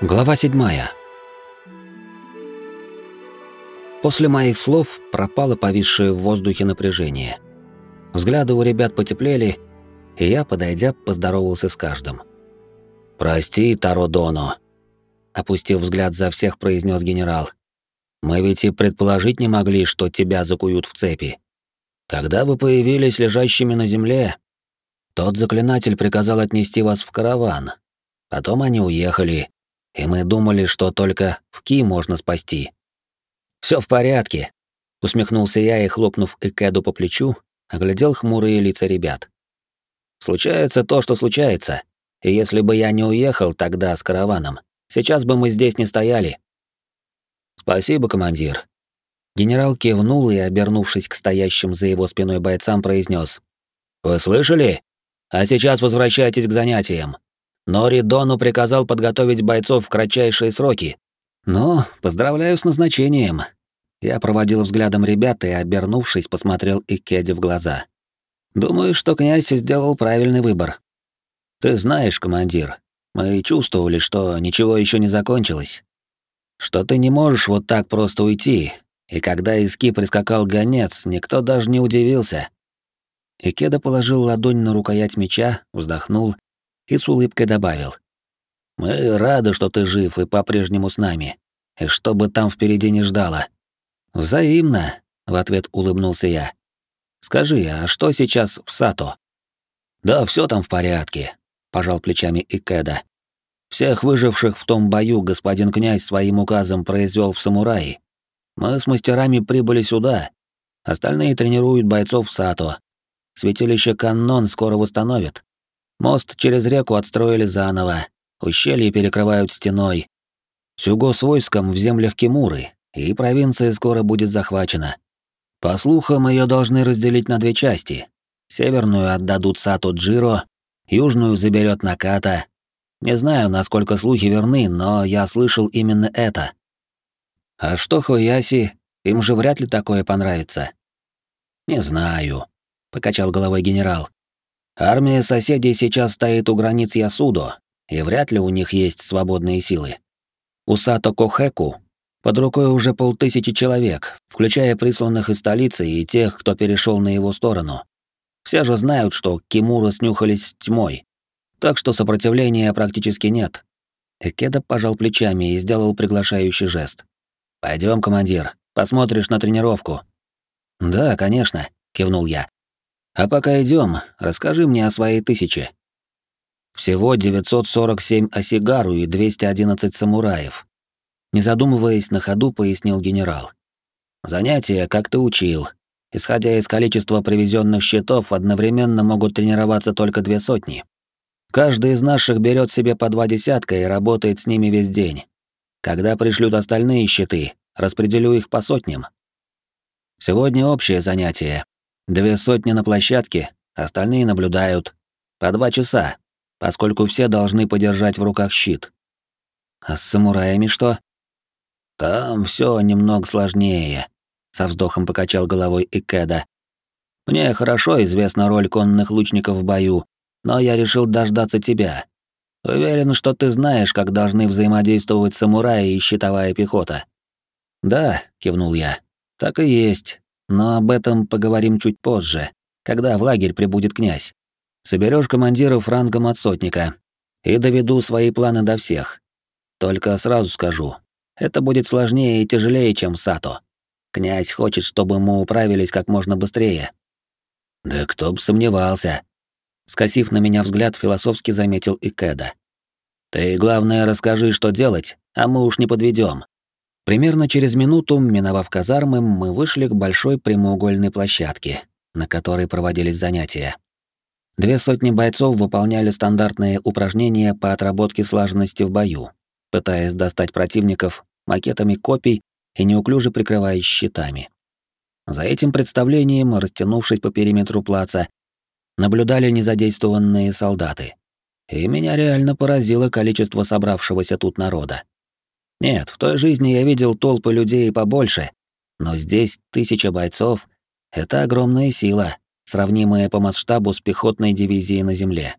Глава 7. После моих слов пропало повисшее в воздухе напряжение. Взгляды у ребят потеплели, и я, подойдя, поздоровался с каждым. «Прости, Таро Доно», — опустив взгляд за всех, произнес генерал. «Мы ведь и предположить не могли, что тебя закуют в цепи. Когда вы появились лежащими на земле, тот заклинатель приказал отнести вас в караван. Потом они уехали, и мы думали, что только в Ки можно спасти. Все в порядке, усмехнулся я и, хлопнув Экеду по плечу, оглядел хмурые лица ребят. Случается то, что случается, и если бы я не уехал тогда с караваном, сейчас бы мы здесь не стояли. Спасибо, командир. Генерал кивнул и, обернувшись к стоящим за его спиной бойцам, произнес: Вы слышали? А сейчас возвращайтесь к занятиям. Нори Дону приказал подготовить бойцов в кратчайшие сроки. Но поздравляю с назначением. Я проводил взглядом ребят и, обернувшись, посмотрел Икеде в глаза. Думаю, что князь сделал правильный выбор. Ты знаешь, командир, мы чувствовали, что ничего еще не закончилось. Что ты не можешь вот так просто уйти. И когда из Ки прискакал гонец, никто даже не удивился. Икеда положил ладонь на рукоять меча, вздохнул и с улыбкой добавил. «Мы рады, что ты жив и по-прежнему с нами, и что бы там впереди не ждало». «Взаимно», — в ответ улыбнулся я. «Скажи, а что сейчас в Сато?» «Да все там в порядке», — пожал плечами Икеда. «Всех выживших в том бою господин князь своим указом произвел в самураи. Мы с мастерами прибыли сюда. Остальные тренируют бойцов в Сато. Святилище Каннон скоро восстановят. Мост через реку отстроили заново, ущелье перекрывают стеной. Сюго с войском в землях Кимуры, и провинция скоро будет захвачена. По слухам, ее должны разделить на две части. Северную отдадут Сато Джиро, южную заберет Наката. Не знаю, насколько слухи верны, но я слышал именно это. А что Хояси, им же вряд ли такое понравится. Не знаю, покачал головой генерал. Армия соседей сейчас стоит у границ Ясудо, и вряд ли у них есть свободные силы. У Сато Кохэку под рукой уже полтысячи человек, включая присланных из столицы и тех, кто перешел на его сторону. Все же знают, что Кимура снюхались с тьмой, так что сопротивления практически нет. Экеда пожал плечами и сделал приглашающий жест. Пойдем, командир, посмотришь на тренировку». «Да, конечно», — кивнул я. А пока идем, расскажи мне о своей тысяче. Всего 947 осигару и 211 самураев. Не задумываясь на ходу, пояснил генерал. Занятия, как ты учил. Исходя из количества привезенных щитов, одновременно могут тренироваться только две сотни. Каждый из наших берет себе по два десятка и работает с ними весь день. Когда пришлют остальные щиты, распределю их по сотням. Сегодня общее занятие, Две сотни на площадке, остальные наблюдают. По два часа, поскольку все должны подержать в руках щит. А с самураями что? Там все немного сложнее, со вздохом покачал головой Икеда. Мне хорошо известна роль конных лучников в бою, но я решил дождаться тебя. Уверен, что ты знаешь, как должны взаимодействовать самураи и щитовая пехота. Да, кивнул я. Так и есть. Но об этом поговорим чуть позже, когда в лагерь прибудет князь. Соберешь командиров рангом от сотника и доведу свои планы до всех. Только сразу скажу, это будет сложнее и тяжелее, чем Сато. Князь хочет, чтобы мы управились как можно быстрее. Да кто бы сомневался. Скосив на меня взгляд, философски заметил Икеда. Ты, главное, расскажи, что делать, а мы уж не подведем. Примерно через минуту, миновав казармы, мы вышли к большой прямоугольной площадке, на которой проводились занятия. Две сотни бойцов выполняли стандартные упражнения по отработке слаженности в бою, пытаясь достать противников макетами копий и неуклюже прикрываясь щитами. За этим представлением, растянувшись по периметру плаца, наблюдали незадействованные солдаты. И меня реально поразило количество собравшегося тут народа. Нет, в той жизни я видел толпы людей побольше, но здесь тысяча бойцов — это огромная сила, сравнимая по масштабу с пехотной дивизией на земле.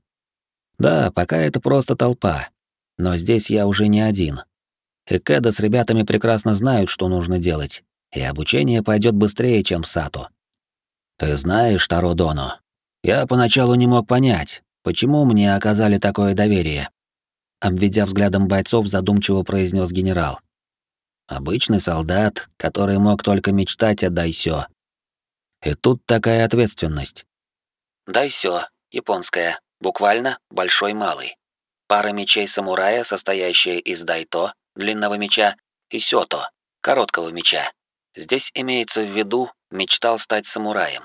Да, пока это просто толпа. но здесь я уже не один. Экеда с ребятами прекрасно знают, что нужно делать, и обучение пойдет быстрее, чем в Сату. Ты знаешь, Таро Доно, я поначалу не мог понять, почему мне оказали такое доверие. Обведя взглядом бойцов, задумчиво произнес генерал. Обычный солдат, который мог только мечтать о дайсё. И тут такая ответственность. Дайсё, японская, буквально большой малый. Пара мечей самурая, состоящая из дайто, длинного меча, и сёто, короткого меча. Здесь имеется в виду, мечтал стать самураем.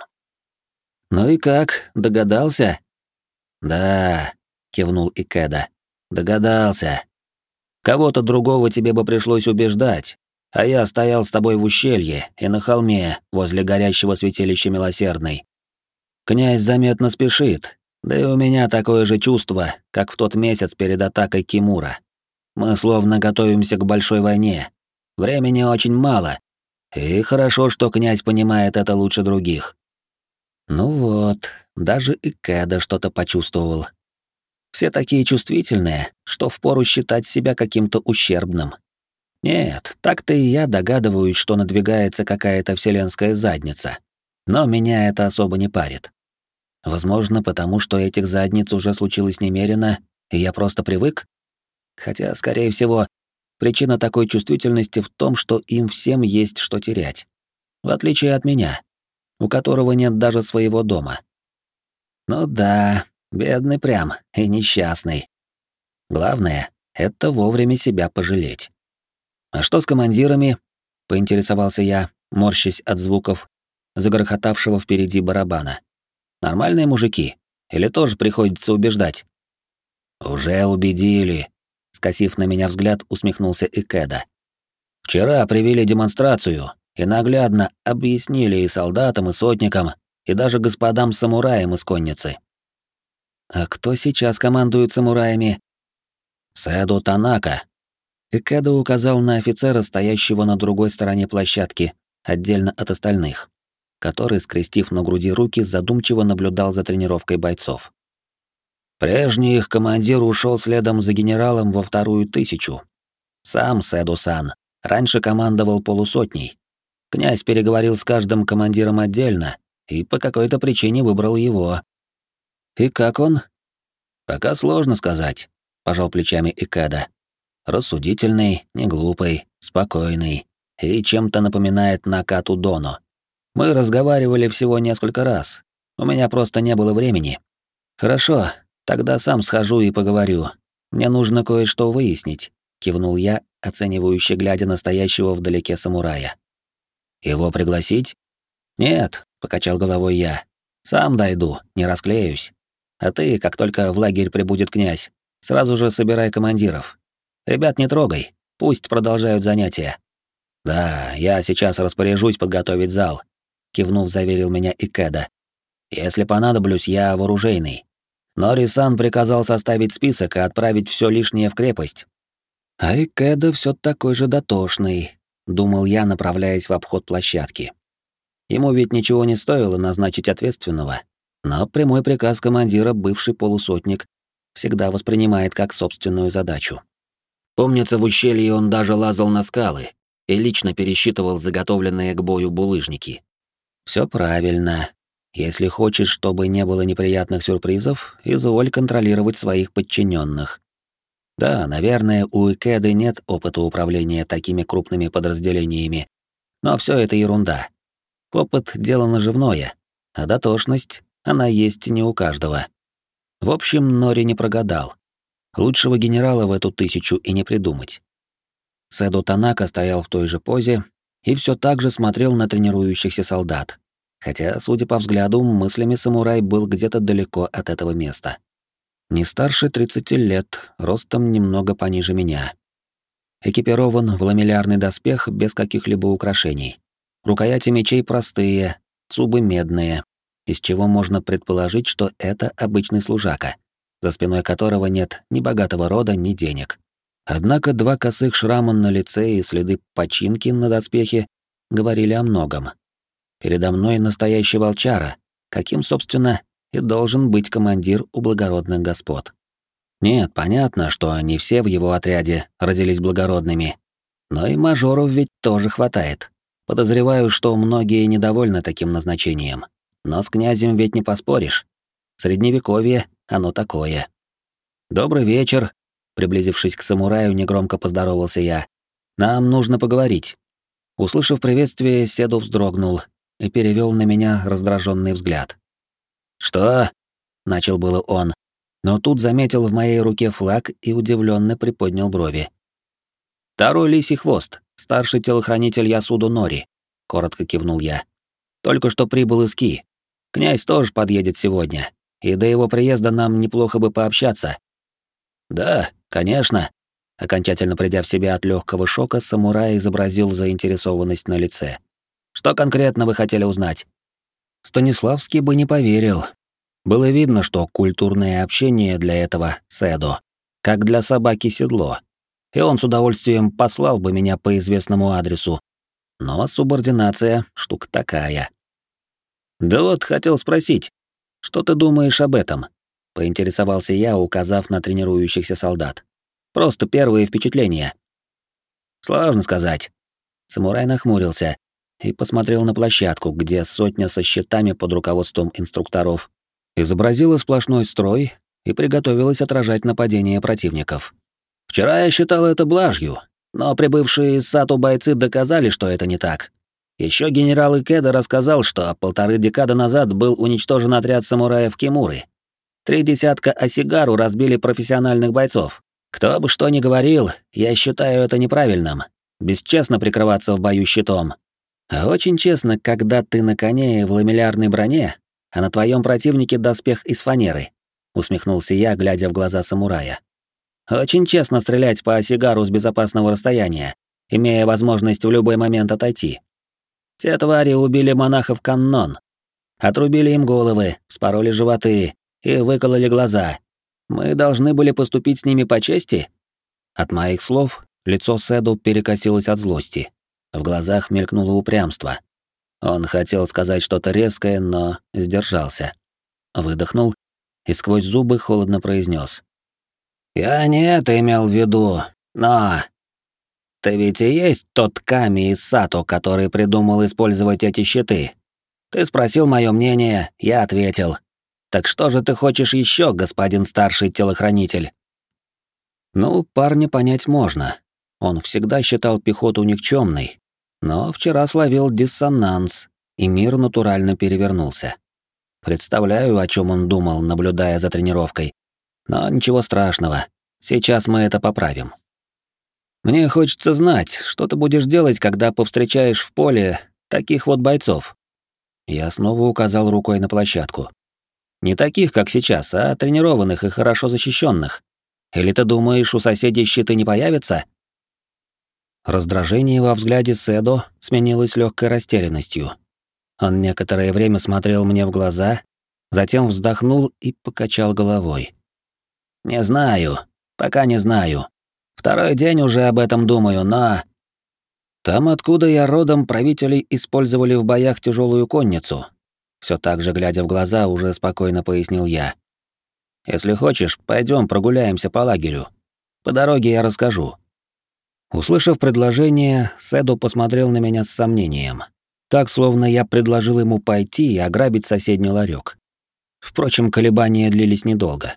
Ну и как, догадался? Да, кивнул Икеда. Догадался. Кого-то другого тебе бы пришлось убеждать, а я стоял с тобой в ущелье и на холме возле горящего святилища Милосердной. Князь заметно спешит, да и у меня такое же чувство, как в тот месяц перед атакой Кимура. Мы словно готовимся к большой войне. Времени очень мало. И хорошо, что князь понимает это лучше других. Ну вот, даже и Кэда что-то почувствовал. Все такие чувствительные, что впору считать себя каким-то ущербным. Нет, так-то и я догадываюсь, что надвигается какая-то вселенская задница. Но меня это особо не парит. Возможно, потому что этих задниц уже случилось немерено, и я просто привык? Хотя, скорее всего, причина такой чувствительности в том, что им всем есть что терять. В отличие от меня, у которого нет даже своего дома. Ну да, бедный прям и несчастный. Главное — это вовремя себя пожалеть. «А что с командирами?» — поинтересовался я, морщась от звуков загрохотавшего впереди барабана. «Нормальные мужики? Или тоже приходится убеждать?» «Уже убедили», — скосив на меня взгляд, усмехнулся Икеда. «Вчера привели демонстрацию и наглядно объяснили и солдатам, и сотникам, и даже господам-самураям из конницы». «А кто сейчас командует самураями?» «Сэду Танака», Экеда указал на офицера, стоящего на другой стороне площадки, отдельно от остальных, который, скрестив на груди руки, задумчиво наблюдал за тренировкой бойцов. Прежний их командир ушел следом за генералом во вторую тысячу. Сам Сэду-сан раньше командовал полусотней. Князь переговорил с каждым командиром отдельно и по какой-то причине выбрал его. «И как он?» «Пока сложно сказать», — пожал плечами Икада. Рассудительный, неглупый, спокойный и чем-то напоминает Накату Доно. Мы разговаривали всего несколько раз. У меня просто не было времени. Хорошо, тогда сам схожу и поговорю. Мне нужно кое-что выяснить, кивнул я, оценивающе глядя на стоящего вдалеке самурая. Его пригласить? Нет, покачал головой я. Сам дойду, не расклеюсь. А ты, как только в лагерь прибудет князь, сразу же собирай командиров. Ребят, не трогай, пусть продолжают занятия. Да, я сейчас распоряжусь подготовить зал, кивнув, заверил меня Икеда. Если понадоблюсь, я вооружейный. Но Рисан приказал составить список и отправить все лишнее в крепость. А Икеда все такой же дотошный, думал я, направляясь в обход площадки. Ему ведь ничего не стоило назначить ответственного, но прямой приказ командира бывший полусотник всегда воспринимает как собственную задачу. Помнится, в ущелье он даже лазал на скалы и лично пересчитывал заготовленные к бою булыжники. Все правильно. Если хочешь, чтобы не было неприятных сюрпризов, изволь контролировать своих подчиненных. Да, наверное, у Икеды нет опыта управления такими крупными подразделениями, но все это ерунда. Опыт — дело наживное, а дотошность, она есть не у каждого. В общем, Нори не прогадал. Лучшего генерала в эту тысячу и не придумать. Сэдо Танака стоял в той же позе и все так же смотрел на тренирующихся солдат. Хотя, судя по взгляду, мыслями самурай был где-то далеко от этого места. Не старше 30 лет, ростом немного пониже меня. Экипирован в ламеллярный доспех без каких-либо украшений. Рукояти мечей простые, зубы медные, из чего можно предположить, что это обычный служака — за спиной которого нет ни богатого рода, ни денег. Однако два косых шрама на лице и следы починки на доспехе говорили о многом. Передо мной настоящий волчара, каким, собственно, и должен быть командир у благородных господ. Нет, понятно, что не все в его отряде родились благородными, но и мажоров ведь тоже хватает. Подозреваю, что многие недовольны таким назначением. Но с князем ведь не поспоришь. Средневековье, оно такое. «Добрый вечер», — приблизившись к самураю, негромко поздоровался я. «Нам нужно поговорить». Услышав приветствие, Седу вздрогнул и перевел на меня раздраженный взгляд. «Что?» — начал было он, но тут заметил в моей руке флаг и удивленно приподнял брови. «Второй лисий хвост, старший телохранитель Ясуду Нори», — коротко кивнул я. «Только что прибыл из Ки. Князь тоже подъедет сегодня, и до его приезда нам неплохо бы пообщаться». «Да, конечно», — окончательно придя в себя от легкого шока, самурай изобразил заинтересованность на лице. «Что конкретно вы хотели узнать?» Станиславский бы не поверил, было видно, что культурное общение для этого Седо, как для собаки седло. И он с удовольствием послал бы меня по известному адресу. Но субординация — штука такая. «Да вот, хотел спросить, что ты думаешь об этом?» — поинтересовался я, указав на тренирующихся солдат. «Просто первые впечатления». «Сложно сказать». Самурай нахмурился и посмотрел на площадку, где сотня со щитами под руководством инструкторов изобразила сплошной строй и приготовилась отражать нападение противников. Вчера я считал это блажью, но прибывшие из Сату бойцы доказали, что это не так. Еще генерал Икеда рассказал, что полторы декады назад был уничтожен отряд самураев Кимуры. Три десятка осигару разбили профессиональных бойцов. Кто бы что ни говорил, я считаю это неправильным. Бесчестно прикрываться в бою щитом. А очень честно, когда ты на коне и в ламеллярной броне, а на твоем противнике доспех из фанеры», — усмехнулся я, глядя в глаза самурая. «Очень честно стрелять по осигару с безопасного расстояния, имея возможность в любой момент отойти. Те твари убили монахов каннон, отрубили им головы, спороли животы и выкололи глаза. Мы должны были поступить с ними по чести?» От моих слов лицо Седу перекосилось от злости. В глазах мелькнуло упрямство. Он хотел сказать что-то резкое, но сдержался. Выдохнул и сквозь зубы холодно произнес: «Я не это имел в виду, но... Ты ведь и есть тот Ками из Сато, который придумал использовать эти щиты. Ты спросил мое мнение, я ответил. Так что же ты хочешь еще, господин старший телохранитель?» Ну, парня понять можно. Он всегда считал пехоту никчемной, но вчера словил диссонанс, и мир натурально перевернулся. Представляю, о чем он думал, наблюдая за тренировкой. Но ничего страшного. Сейчас мы это поправим. Мне хочется знать, что ты будешь делать, когда повстречаешь в поле таких вот бойцов. Я снова указал рукой на площадку. Не таких, как сейчас, а тренированных и хорошо защищенных. Или ты думаешь, у соседей щиты не появятся? Раздражение во взгляде Седо сменилось легкой растерянностью. Он некоторое время смотрел мне в глаза, затем вздохнул и покачал головой. «Не знаю. Пока не знаю. Второй день уже об этом думаю, но...» «Там, откуда я родом, правители использовали в боях тяжелую конницу», все так же, глядя в глаза, уже спокойно пояснил я. «Если хочешь, пойдем прогуляемся по лагерю. По дороге я расскажу. Услышав предложение, Седо посмотрел на меня с сомнением. Так, словно я предложил ему пойти и ограбить соседний ларек. Впрочем, колебания длились недолго.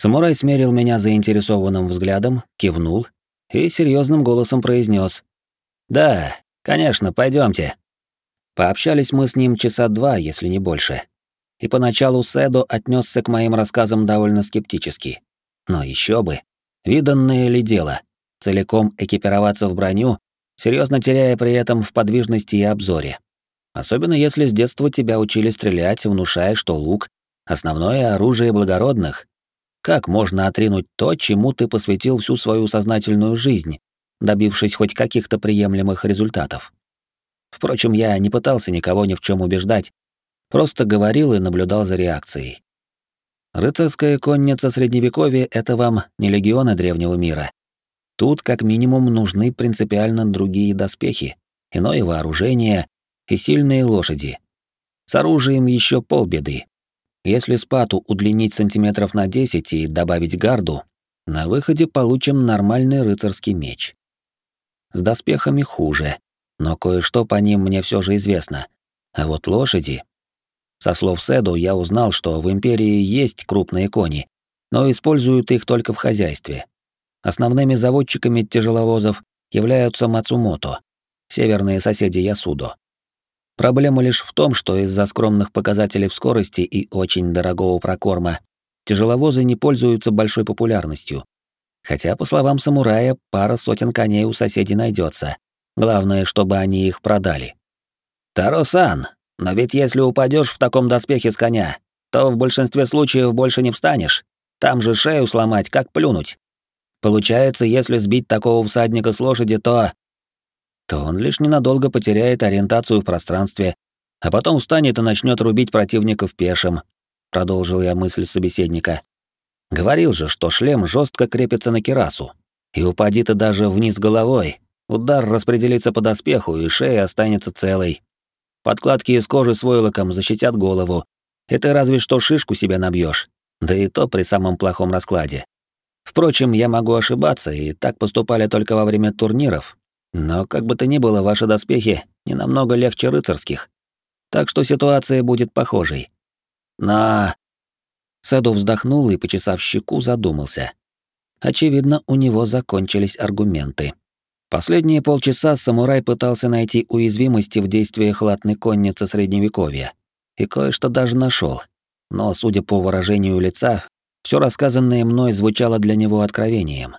Самурай смерил меня заинтересованным взглядом, кивнул и серьезным голосом произнес: «Да, конечно, пойдемте. Пообщались мы с ним часа два, если не больше. И поначалу Седо отнесся к моим рассказам довольно скептически. Но еще бы. Виданное ли дело? целиком экипироваться в броню, серьезно теряя при этом в подвижности и обзоре. Особенно если с детства тебя учили стрелять, внушая, что лук — основное оружие благородных. Как можно отринуть то, чему ты посвятил всю свою сознательную жизнь, добившись хоть каких-то приемлемых результатов? Впрочем, я не пытался никого ни в чем убеждать, просто говорил и наблюдал за реакцией. Рыцарская конница Средневековья — это вам не легионы древнего мира, Тут как минимум нужны принципиально другие доспехи, иное вооружение и сильные лошади. С оружием еще полбеды. Если спату удлинить сантиметров на 10 и добавить гарду, на выходе получим нормальный рыцарский меч. С доспехами хуже, но кое-что по ним мне все же известно. А вот лошади... Со слов Седу я узнал, что в Империи есть крупные кони, но используют их только в хозяйстве. Основными заводчиками тяжеловозов являются Мацумото, северные соседи Ясудо. Проблема лишь в том, что из-за скромных показателей в скорости и очень дорогого прокорма тяжеловозы не пользуются большой популярностью. Хотя, по словам самурая, пара сотен коней у соседей найдется. Главное, чтобы они их продали. Таросан, но ведь если упадешь в таком доспехе с коня, то в большинстве случаев больше не встанешь. Там же шею сломать, как плюнуть. Получается, если сбить такого всадника с лошади, то... То он лишь ненадолго потеряет ориентацию в пространстве, а потом встанет и начнет рубить противников пешим, продолжил я мысль собеседника. Говорил же, что шлем жестко крепится на кирасу. И упади ты даже вниз головой, удар распределится по доспеху, и шея останется целой. Подкладки из кожи с войлоком защитят голову, ты разве что шишку себе набьешь, да и то при самом плохом раскладе. Впрочем, я могу ошибаться, и так поступали только во время турниров. Но как бы то ни было, ваши доспехи не намного легче рыцарских. Так что ситуация будет похожей. Но... Саду вздохнул и, почесав щеку, задумался. Очевидно, у него закончились аргументы. Последние полчаса самурай пытался найти уязвимости в действиях латной конницы средневековья. И кое-что даже нашел. Но, судя по выражению лица, все рассказанное мной звучало для него откровением.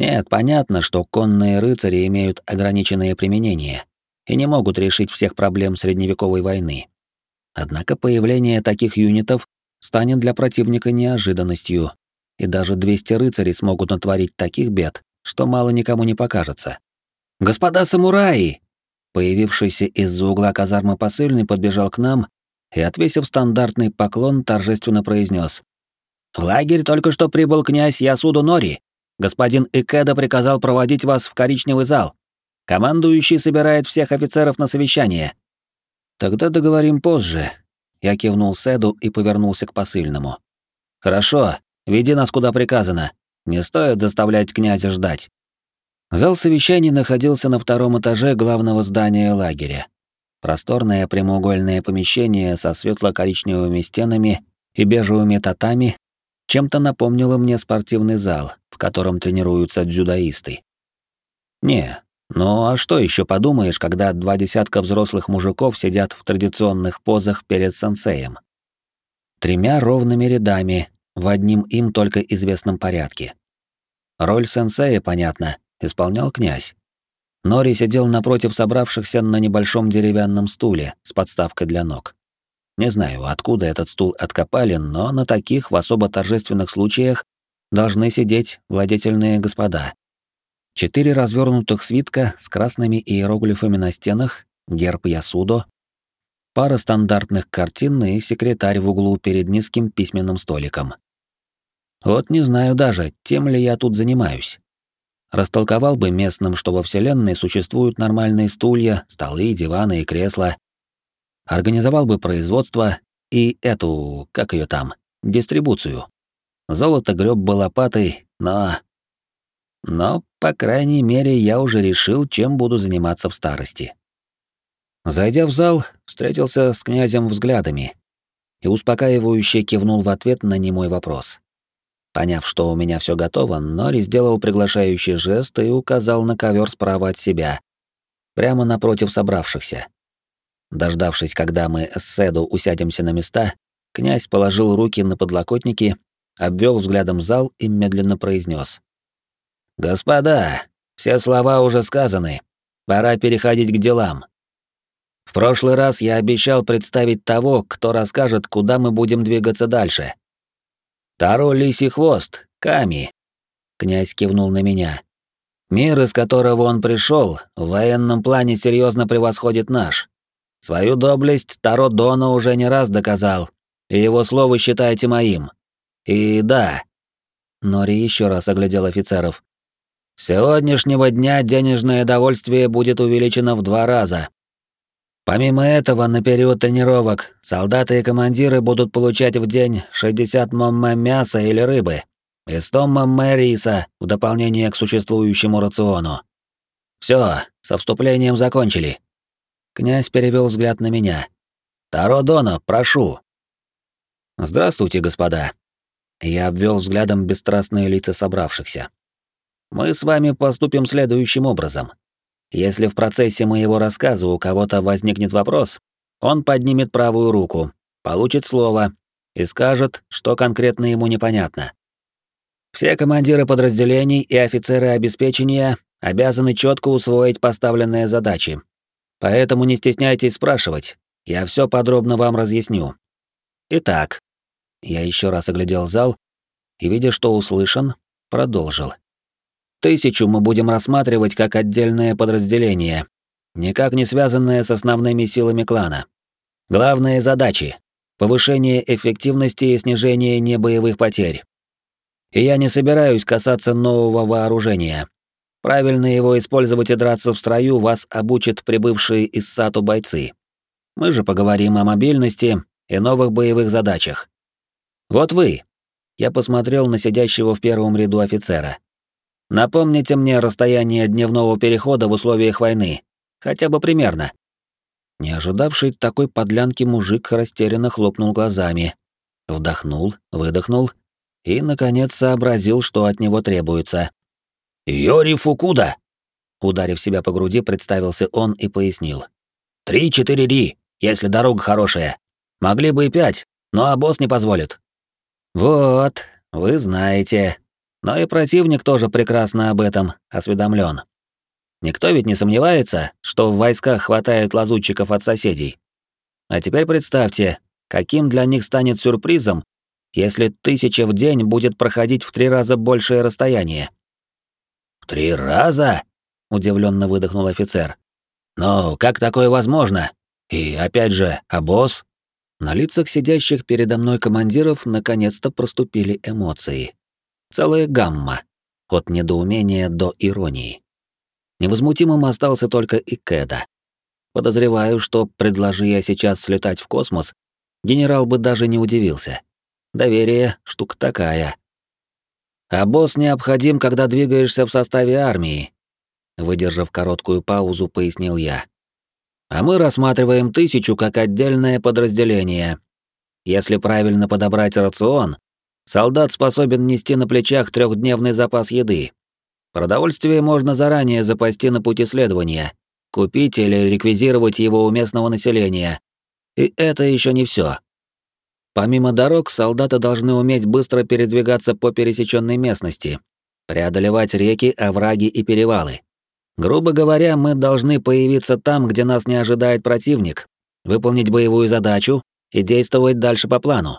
Нет, понятно, что конные рыцари имеют ограниченное применение и не могут решить всех проблем средневековой войны. Однако появление таких юнитов станет для противника неожиданностью, и даже 200 рыцарей смогут натворить таких бед, что мало никому не покажется. «Господа самураи!» Появившийся из-за угла казармы посыльный подбежал к нам и, отвесив стандартный поклон, торжественно произнес: в лагерь только что прибыл князь Ясуду Нори. Господин Икеда приказал проводить вас в коричневый зал. Командующий собирает всех офицеров на совещание. Тогда договорим позже. Я кивнул Седу и повернулся к посыльному. Хорошо, веди нас куда приказано. Не стоит заставлять князя ждать. Зал совещаний находился на втором этаже главного здания лагеря. Просторное прямоугольное помещение со светло-коричневыми стенами и бежевыми татами чем-то напомнило мне спортивный зал, в котором тренируются дзюдоисты. Не, ну а что еще подумаешь, когда два десятка взрослых мужиков сидят в традиционных позах перед сенсеем? Тремя ровными рядами, в одним им только известном порядке. Роль сенсея, понятно, исполнял князь. Нори сидел напротив собравшихся на небольшом деревянном стуле с подставкой для ног. Не знаю, откуда этот стул откопали, но на таких в особо торжественных случаях должны сидеть владетельные господа. Четыре развернутых свитка с красными иероглифами на стенах, герб Ясудо, пара стандартных картин и секретарь в углу перед низким письменным столиком. Вот не знаю даже, тем ли я тут занимаюсь. Растолковал бы местным, что во Вселенной существуют нормальные стулья, столы, диваны и кресла, Организовал бы производство и эту, как ее там, дистрибуцию. Золото греб бы лопатой, но... Но, по крайней мере, я уже решил, чем буду заниматься в старости. Зайдя в зал, встретился с князем взглядами и успокаивающе кивнул в ответ на немой вопрос. Поняв, что у меня все готово, Нори сделал приглашающий жест и указал на ковер справа от себя, прямо напротив собравшихся. Дождавшись, когда мы с Седу усядемся на места, князь положил руки на подлокотники, обвел взглядом зал и медленно произнес: «Господа, все слова уже сказаны. Пора переходить к делам. В прошлый раз я обещал представить того, кто расскажет, куда мы будем двигаться дальше. Таро Лисий Хвост, Ками». Князь кивнул на меня. «Мир, из которого он пришел, в военном плане серьезно превосходит наш. Свою доблесть Таро Дона уже не раз доказал, и его слово считайте моим. И да. Нори еще раз оглядел офицеров. С сегодняшнего дня денежное довольствие будет увеличено в два раза. Помимо этого, на период тренировок солдаты и командиры будут получать в день 60 момме мяса или рыбы и 100 момме риса в дополнение к существующему рациону. Все, со вступлением закончили. Князь перевел взгляд на меня. Таро Дона, прошу. Здравствуйте, господа. Я обвел взглядом бесстрастные лица собравшихся. Мы с вами поступим следующим образом. Если в процессе моего рассказа у кого-то возникнет вопрос, он поднимет правую руку, получит слово и скажет, что конкретно ему непонятно. Все командиры подразделений и офицеры обеспечения обязаны четко усвоить поставленные задачи. Поэтому не стесняйтесь спрашивать, я все подробно вам разъясню. Итак, я еще раз оглядел зал и, видя, что услышан, продолжил. Тысячу мы будем рассматривать как отдельное подразделение, никак не связанное с основными силами клана. Главные задачи — повышение эффективности и снижение небоевых потерь. И я не собираюсь касаться нового вооружения. Правильно его использовать и драться в строю вас обучат прибывшие из САТУ бойцы. Мы же поговорим о мобильности и новых боевых задачах. Вот вы. Я посмотрел на сидящего в первом ряду офицера. Напомните мне расстояние дневного перехода в условиях войны. Хотя бы примерно. Не ожидавший такой подлянки мужик растерянно хлопнул глазами. Вдохнул, выдохнул и, наконец, сообразил, что от него требуется. «Йори Фукуда!» Ударив себя по груди, представился он и пояснил. «Три-четыре ри, если дорога хорошая. Могли бы и пять, но босс не позволит». «Вот, вы знаете», но и противник тоже прекрасно об этом осведомлен. Никто ведь не сомневается, что в войсках хватает лазутчиков от соседей. А теперь представьте, каким для них станет сюрпризом, если тысяча в день будет проходить в три раза большее расстояние. «В три раза?» — удивленно выдохнул офицер. «Но как такое возможно? И опять же, а босс?» На лицах сидящих передо мной командиров наконец-то проступили эмоции. Целая гамма. От недоумения до иронии. Невозмутимым остался только и Кэда. Подозреваю, что, предложи я сейчас слетать в космос, генерал бы даже не удивился. Доверие — штука такая. А босс необходим, когда двигаешься в составе армии. Выдержав короткую паузу, пояснил я. А мы рассматриваем тысячу как отдельное подразделение. Если правильно подобрать рацион, Солдат способен нести на плечах трехдневный запас еды. Продовольствие можно заранее запасти на пути следования, купить или реквизировать его у местного населения. И это еще не все. Помимо дорог, солдаты должны уметь быстро передвигаться по пересеченной местности, преодолевать реки, овраги и перевалы. Грубо говоря, мы должны появиться там, где нас не ожидает противник, выполнить боевую задачу и действовать дальше по плану.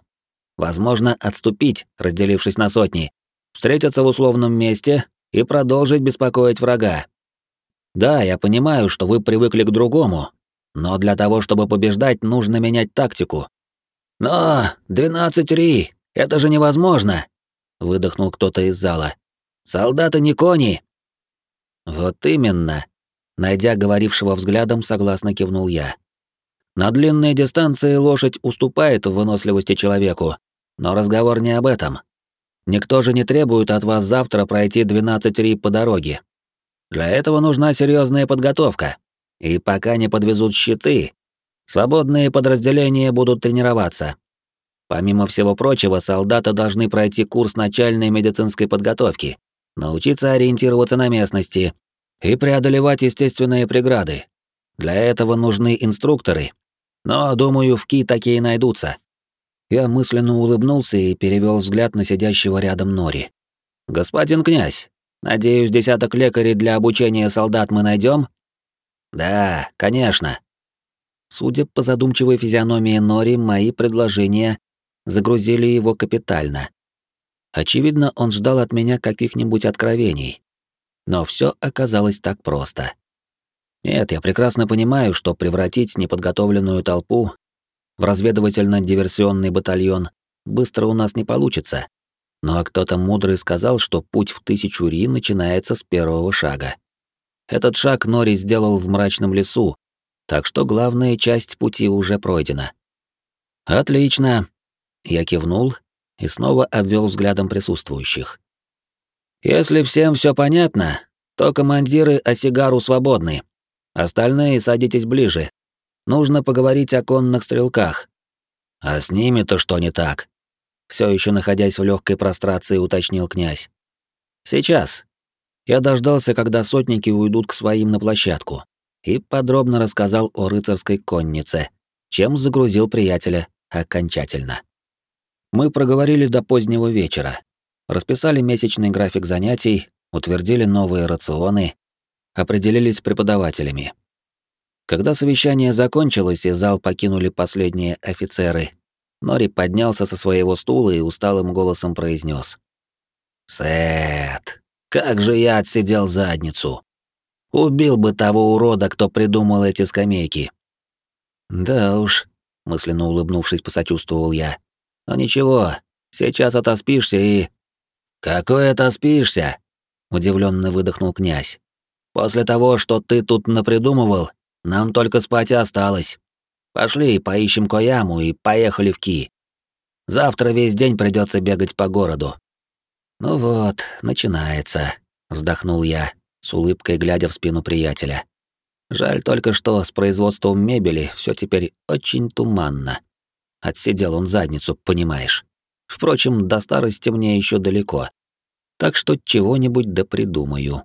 Возможно, отступить, разделившись на сотни, встретиться в условном месте и продолжить беспокоить врага. Да, я понимаю, что вы привыкли к другому, но для того, чтобы побеждать, нужно менять тактику. Но 12 ри, это же невозможно, выдохнул кто-то из зала. Солдаты не кони. Вот именно, найдя говорившего взглядом, согласно кивнул я. На длинной дистанции лошадь уступает в выносливости человеку, но разговор не об этом. Никто же не требует от вас завтра пройти 12 ри по дороге. Для этого нужна серьезная подготовка. И пока не подвезут щиты, свободные подразделения будут тренироваться. Помимо всего прочего, солдаты должны пройти курс начальной медицинской подготовки, научиться ориентироваться на местности и преодолевать естественные преграды. Для этого нужны инструкторы. Но, думаю, в Ки такие найдутся. Я мысленно улыбнулся и перевел взгляд на сидящего рядом Нори. «Господин князь, надеюсь, десяток лекарей для обучения солдат мы найдем? «Да, конечно». Судя по задумчивой физиономии Нори, мои предложения загрузили его капитально. Очевидно, он ждал от меня каких-нибудь откровений. Но все оказалось так просто. Нет, я прекрасно понимаю, что превратить неподготовленную толпу в разведывательно-диверсионный батальон быстро у нас не получится. Но кто-то мудрый сказал, что путь в тысячу Ри начинается с первого шага. Этот шаг Нори сделал в мрачном лесу, так что главная часть пути уже пройдена. Отлично. Я кивнул и снова обвел взглядом присутствующих. Если всем все понятно, то командиры Осигару свободны. Остальные садитесь ближе. Нужно поговорить о конных стрелках. А с ними-то что не так? Все еще находясь в легкой прострации, уточнил князь. Сейчас. Я дождался, когда сотники уйдут к своим на площадку, и подробно рассказал о рыцарской коннице, чем загрузил приятеля окончательно. Мы проговорили до позднего вечера, расписали месячный график занятий, утвердили новые рационы, определились с преподавателями. Когда совещание закончилось и зал покинули последние офицеры, Нори поднялся со своего стула и усталым голосом произнес: «Сет, как же я отсидел задницу! Убил бы того урода, кто придумал эти скамейки!» «Да уж», — мысленно улыбнувшись, посочувствовал я. «Но ничего, сейчас отоспишься и...» «Какой это спишься?» — удивленно выдохнул князь. «После того, что ты тут напридумывал, нам только спать и осталось. Пошли, поищем Кояму и поехали в Ки. Завтра весь день придется бегать по городу». «Ну вот, начинается», — вздохнул я, с улыбкой глядя в спину приятеля. Жаль только, что с производством мебели все теперь очень туманно. Отсидел он задницу, понимаешь. Впрочем, до старости мне еще далеко. Так что чего-нибудь да придумаю.